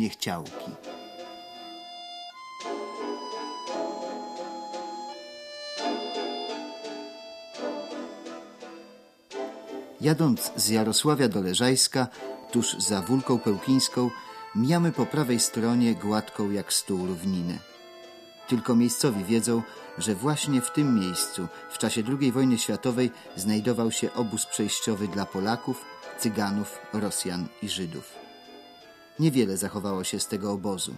niechciałki. Jadąc z Jarosławia do Leżajska, tuż za Wólką Pełkińską, mijamy po prawej stronie gładką jak stół równinę. Tylko miejscowi wiedzą, że właśnie w tym miejscu w czasie II wojny światowej znajdował się obóz przejściowy dla Polaków, Cyganów, Rosjan i Żydów. Niewiele zachowało się z tego obozu.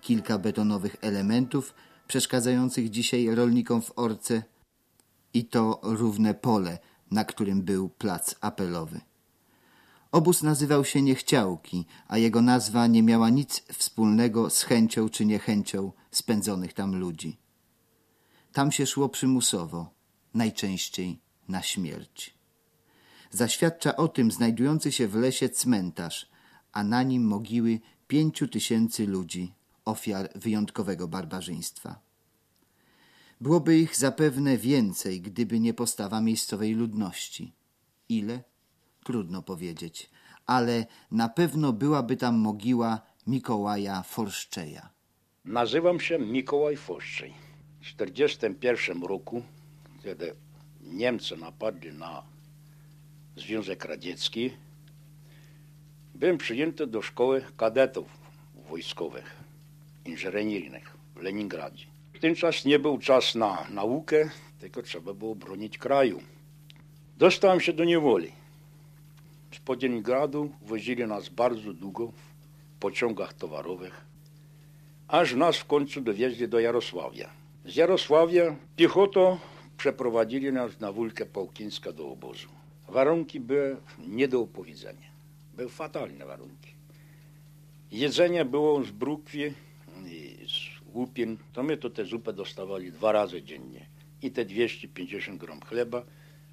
Kilka betonowych elementów przeszkadzających dzisiaj rolnikom w Orce i to równe pole, na którym był plac apelowy. Obóz nazywał się Niechciałki, a jego nazwa nie miała nic wspólnego z chęcią czy niechęcią spędzonych tam ludzi. Tam się szło przymusowo, najczęściej na śmierć. Zaświadcza o tym znajdujący się w lesie cmentarz, a na nim mogiły pięciu tysięcy ludzi, ofiar wyjątkowego barbarzyństwa. Byłoby ich zapewne więcej, gdyby nie postawa miejscowej ludności. Ile? Trudno powiedzieć, ale na pewno byłaby tam mogiła Mikołaja Forszczeja. Nazywam się Mikołaj Forszczej. W 1941 roku, kiedy Niemcy napadli na Związek Radziecki, byłem przyjęty do szkoły kadetów wojskowych, inżynieryjnych w Leningradzie. W ten czas nie był czas na naukę, tylko trzeba było bronić kraju. Dostałem się do niewoli. Z Podziemgradu wozili nas bardzo długo w pociągach towarowych, aż nas w końcu dowieźli do Jarosławia. Z Jarosławia piechotą przeprowadzili nas na Wólkę Pałkińska do obozu. Warunki były nie do opowiedzenia. Były fatalne warunki. Jedzenie było z brukwi i z łupin. To my to tę zupę dostawali dwa razy dziennie. I te 250 gram chleba,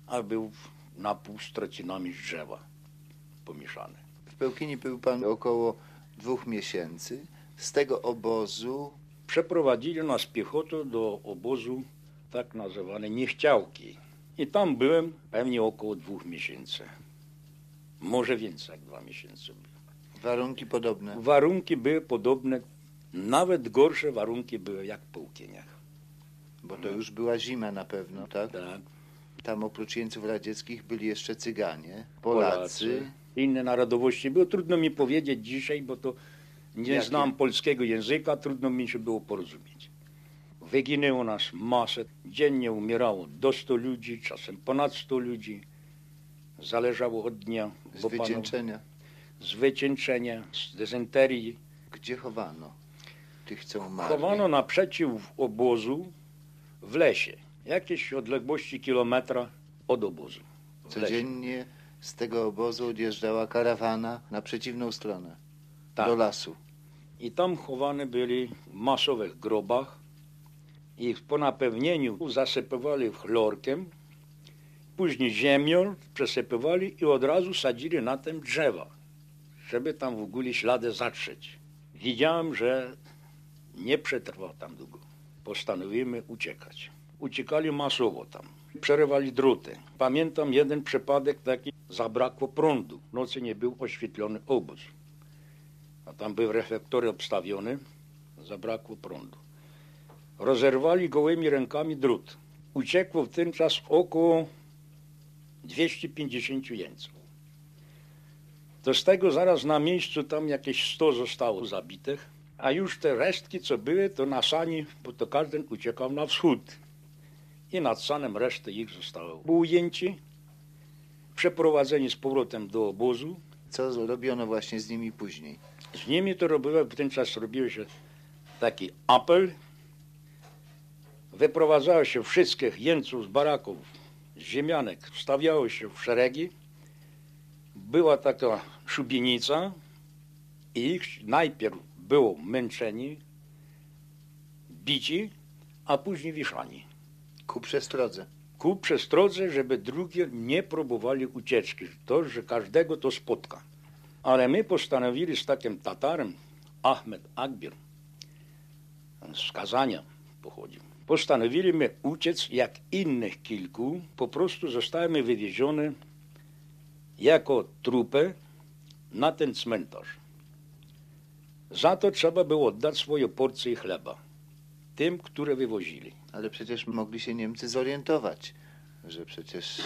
a był na pół z trocinami z drzewa pomieszany. W Pełkini był pan około dwóch miesięcy. Z tego obozu Przeprowadzili nas piechotą do obozu tak nazywane Niechciałki. I tam byłem pewnie około dwóch miesięcy. Może więcej jak dwa miesiące. warunki podobne. Warunki były podobne, nawet gorsze warunki były jak po Łukieniach. Bo to już była zima na pewno, tak? Tak. Tam oprócz jeńców radzieckich byli jeszcze Cyganie, Polacy. Inne narodowości. Było trudno mi powiedzieć dzisiaj, bo to nie Jakie? znam polskiego języka, trudno mi się było porozumieć. Wyginęło nas masę. Dziennie umierało do 100 ludzi, czasem ponad 100 ludzi. Zależało od dnia. Z bo panu- wycieńczenia. z wycieńczenia, z dezynterii. Gdzie chowano tych, co umarli? Chowano naprzeciw obozu w lesie. Jakieś odległości kilometra od obozu. Codziennie z tego obozu odjeżdżała karawana na przeciwną stronę, Tak. do lasu. I tam chowane byli w masowych grobach. Ich po napełnieniu zasypywali chlorkiem, później ziemią przesypywali i od razu sadzili na tym drzewa, żeby tam w ogóle ślady zatrzeć. Widziałem, że nie przetrwał tam długo. Postanowimy uciekać. Uciekali masowo tam. Przerywali druty. Pamiętam jeden przypadek taki, zabrakło prądu. W nocy nie był oświetlony obóz a tam były reflektory obstawione, zabrakło prądu. Rozerwali gołymi rękami drut. Uciekło w ten czas około 250 jeńców. To z tego zaraz na miejscu tam jakieś 100 zostało zabitych, a już te resztki, co były, to na sani, bo to każdy uciekał na wschód. I nad sanem reszty ich zostało ujęci, przeprowadzeni z powrotem do obozu, Co robiono właśnie z nimi później? z nimi to robiło, w ten czas robiło się taki apel. Wyprowadzało się wszystkich jeńców z baraków, ziemianek, wstawiało się w szeregi. Była taka szubienica i ich najpierw było męczeni, bici, a później wieszani. Ku przestrodze. Ku przestrodze, żeby drugie nie próbowali ucieczki. To, że każdego to spotka. Ale my postanowili z takim Tatarem, Ahmed Akbir, z Kazania pochodził. Postanowiliśmy uciec jak innych kilku. Po prostu zostałem wywieziony jako trupę na ten cmentarz. Za to trzeba było oddać swoje porcje chleba tym, które wywozili. Ale przecież mogli się Niemcy zorientować, że przecież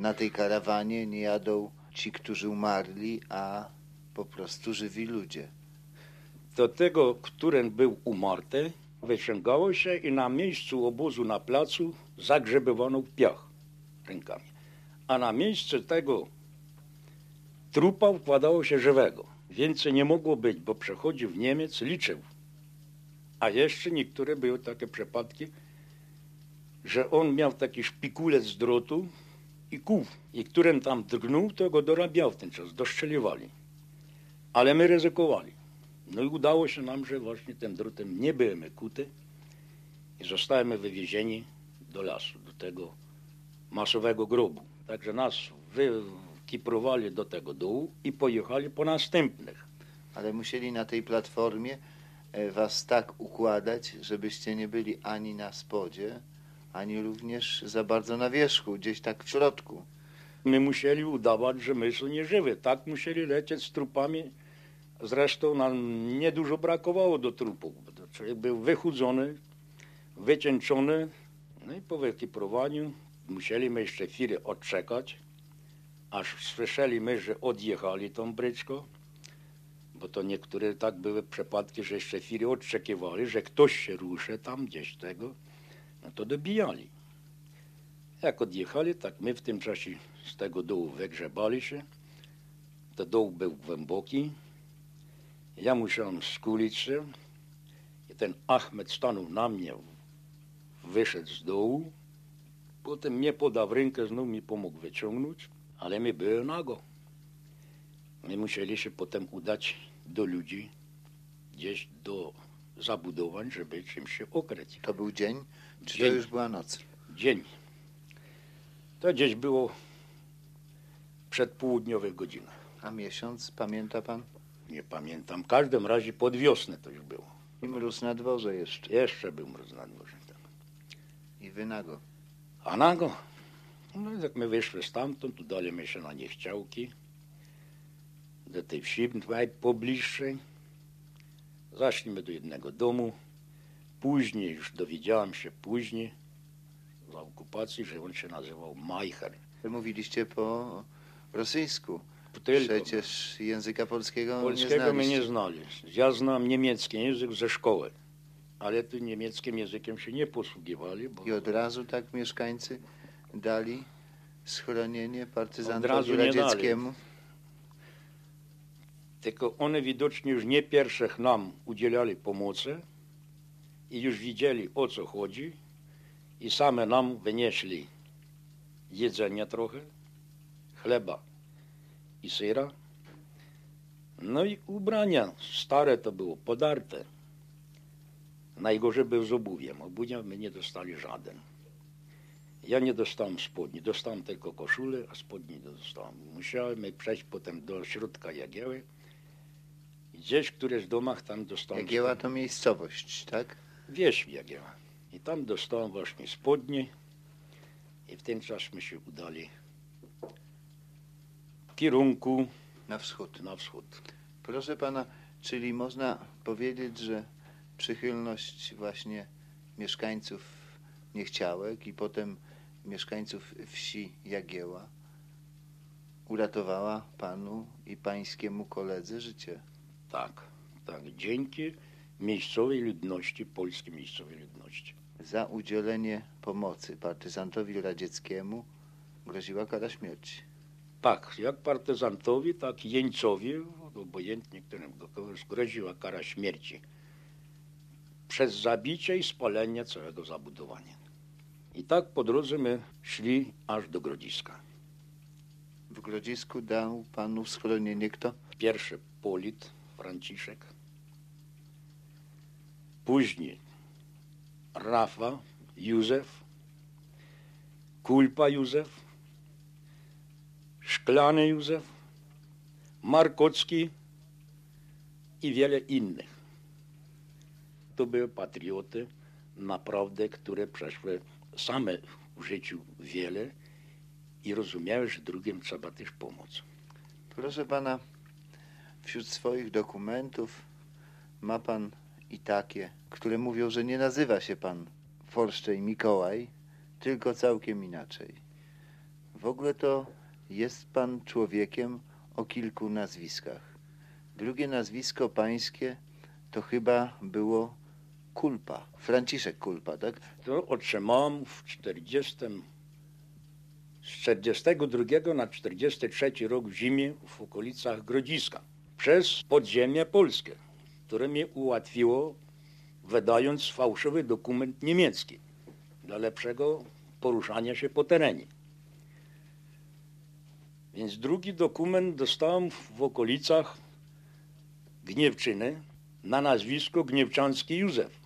na tej karawanie nie jadą ci, którzy umarli, a po prostu żywi ludzie. Do tego, który był umarty, wyciągało się i na miejscu obozu na placu zagrzebywano piach rękami. A na miejsce tego trupa wkładało się żywego. Więcej nie mogło być, bo przechodził w Niemiec, liczył. A jeszcze niektóre były takie przypadki, że on miał taki szpikulec z drotu i kół. I którym tam drgnął, to go dorabiał w ten czas, doszczeliwali. Ale my ryzykowali. No i udało się nam, że właśnie tym drutem nie byłem kuty i zostałem wywiezieni do lasu, do tego masowego grobu. Także nas wykiprowali do tego dołu i pojechali po następnych. Ale musieli na tej platformie e, was tak układać, żebyście nie byli ani na spodzie, ani również za bardzo na wierzchu, gdzieś tak w środku. My musieli udawać, że my są nieżywe. Tak musieli lecieć z trupami. Zresztą nam niedużo brakowało do trupów. Człowiek był wychudzony, wycieńczony. No i po wykiprowaniu musieliśmy jeszcze chwilę odczekać, aż słyszeliśmy, że odjechali tą bryczką, bo to niektóre tak były przypadki, że jeszcze chwilę odczekiwali, że ktoś się ruszy tam gdzieś tego, no to dobijali. Jak odjechali, tak my w tym czasie z tego dołu wygrzebali się. To doł był głęboki. Ja musiałem skulić się i ten Achmed stanął na mnie, wyszedł z dołu, Potem mnie podał rękę, znów mi pomógł wyciągnąć, ale my były nago. My musieli się potem udać do ludzi, gdzieś do zabudowań, żeby czymś się okryć. To był dzień, czy Dzień. to już była noc? Dzień. To gdzieś było przed południowych godzinach. A miesiąc, pamięta pan? Nie pamiętam. W każdym razie pod wiosnę to już było. I mróz na dworze jeszcze. Jeszcze był mróz na dworze. tam. I wy nago. A nago, no i jak my wyszli stamtąd, udaliśmy się na niechciałki, do tej wsi pobliższej. Zaszliśmy do jednego domu. Później, już dowiedziałem się później, za okupacji, że on się nazywał Majcher. Wy mówiliście po rosyjsku. Tylko. Przecież języka polskiego, Polskiego nie my nie znali. Ja znam niemiecki język ze szkoły, ale tu niemieckim językiem się nie posługiwali, bo I od razu tak mieszkańcy dali schronienie partyzantowi radzieckiemu. Tylko one widocznie już nie pierwszych nam udzielali pomocy i już widzieli o co chodzi i same nam wynieśli jedzenia trochę, chleba i syra. No i ubrania stare to było podarte. Najgorzej był z obuwiem. Obuwia my nie dostali żaden. Ja nie dostałem spodni, dostałem tylko koszulę, a spodni nie dostałem. Musiałem przejść potem do środka Jagieły. Gdzieś w któreś domach tam dostałem... Jagieła to miejscowość, tak? Wieś Jagieła. I tam dostałem właśnie spodnie i w ten czas my się udali w kierunku Na wschód. na wschód. Proszę pana, czyli można powiedzieć, że przychylność właśnie mieszkańców Niechciałek i potem mieszkańców wsi Jagieła uratowała panu i pańskiemu koledze życie. Tak, tak. Dzięki miejscowej ludności, polskiej miejscowej ludności. Za udzielenie pomocy partyzantowi radzieckiemu groziła kara śmierci. Tak, jak partyzantowi, tak jeńcowi, obojętnie którym groziła kara śmierci przez zabicie i spalenie całego zabudowania. I tak po drodze my szli aż do Grodziska. W Grodzisku dał panu schronienie kto? Pierwszy Polit, Franciszek, później Rafa, Józef, Kulpa Józef, Szklany Józef, Markocki i wiele innych. To były patrioty, naprawdę, które przeszły same w życiu wiele i rozumiały, że drugim trzeba też pomóc. Proszę pana, wśród swoich dokumentów ma pan i takie, które mówią, że nie nazywa się pan Forszczej Mikołaj, tylko całkiem inaczej. W ogóle to jest pan człowiekiem o kilku nazwiskach. Drugie nazwisko pańskie to chyba było Kulpa, Franciszek Kulpa, tak? To otrzymałem w 40, z 42 na 43 rok w zimie w okolicach Grodziska przez podziemie polskie, które mi ułatwiło wydając fałszywy dokument niemiecki dla lepszego poruszania się po terenie. Więc drugi dokument dostałem w okolicach Gniewczyny na nazwisko Gniewczanski Józef,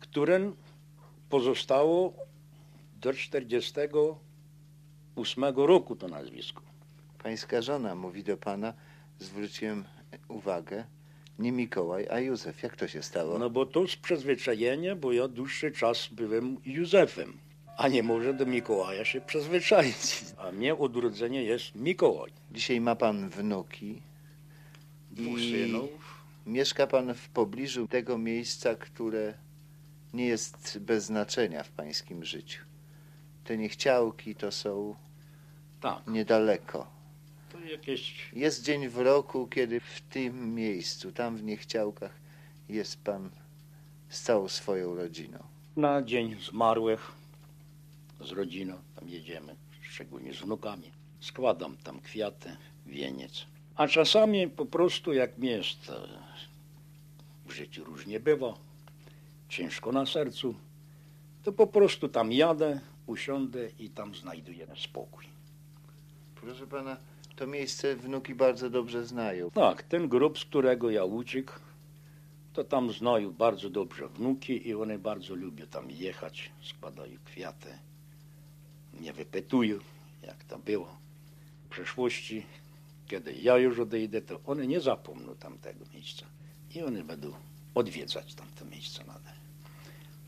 które pozostało do 48 roku to nazwisko. Pańska żona mówi do pana, zwróciłem uwagę, nie Mikołaj, a Józef. Jak to się stało? No bo to z przyzwyczajenia, bo ja dłuższy czas byłem Józefem, a nie może do Mikołaja się przyzwyczaić. A mnie od urodzenia jest Mikołaj. Dzisiaj ma pan wnuki. Dwóch I synów. Mieszka pan w pobliżu tego miejsca, które nie jest bez znaczenia w pańskim życiu. Te niechciałki to są Tak, niedaleko. to jakieś Jest dzień w roku, kiedy w tym miejscu, tam w niechciałkach, jest pan z całą swoją rodziną. na dzień zmarłych z rodziną tam jedziemy, szczególnie z wnukami. Składam tam kwiaty, wieniec. A czasami po prostu jak mi jest w życiu różnie bywa, ciężko na sercu, to po prostu tam jadę, usiądę i tam znajduję spokój. Proszę pana, to miejsce wnuki bardzo dobrze znają. Tak, ten grób, z którego ja uciekł, to tam znają bardzo dobrze wnuki i one bardzo lubią tam jechać, składają kwiaty, mnie wypytują, jak to było. W przeszłości, kiedy ja już odejdę, to one nie zapomną tamtego miejsca i one będą odwiedzać tamte miejsce nadal.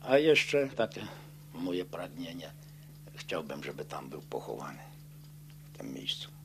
A jeszcze takie moje pragnienie, chciałbym, żeby tam był pochowany, w tym miejscu.